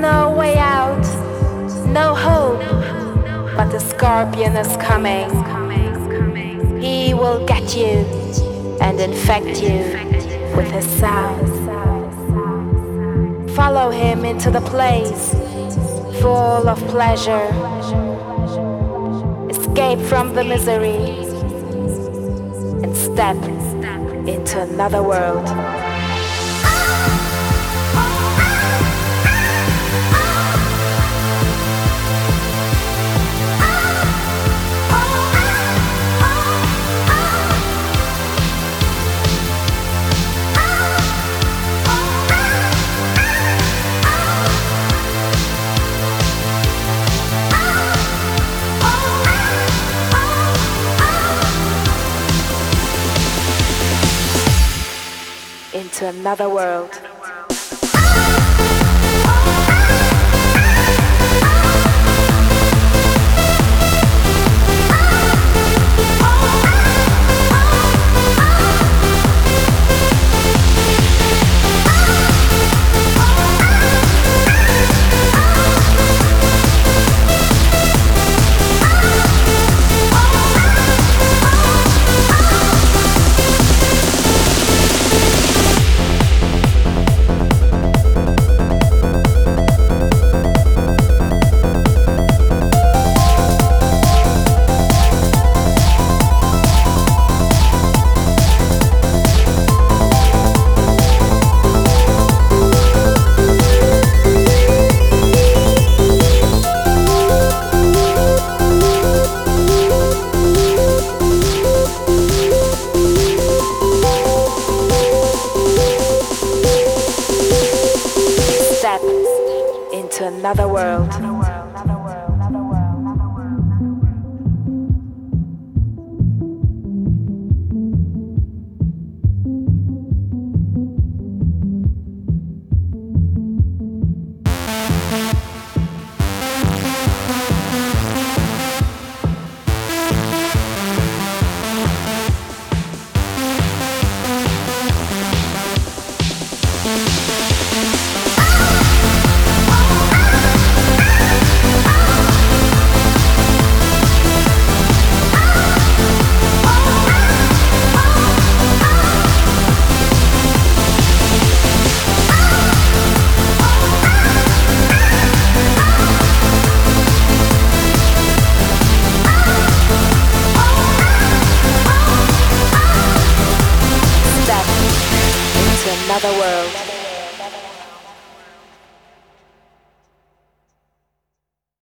No way out, no hope, but the scorpion is coming. He will get you and infect you with his sound. Follow him into the place full of pleasure. Escape from the misery and step into another world. Into another world. Into another world. another world.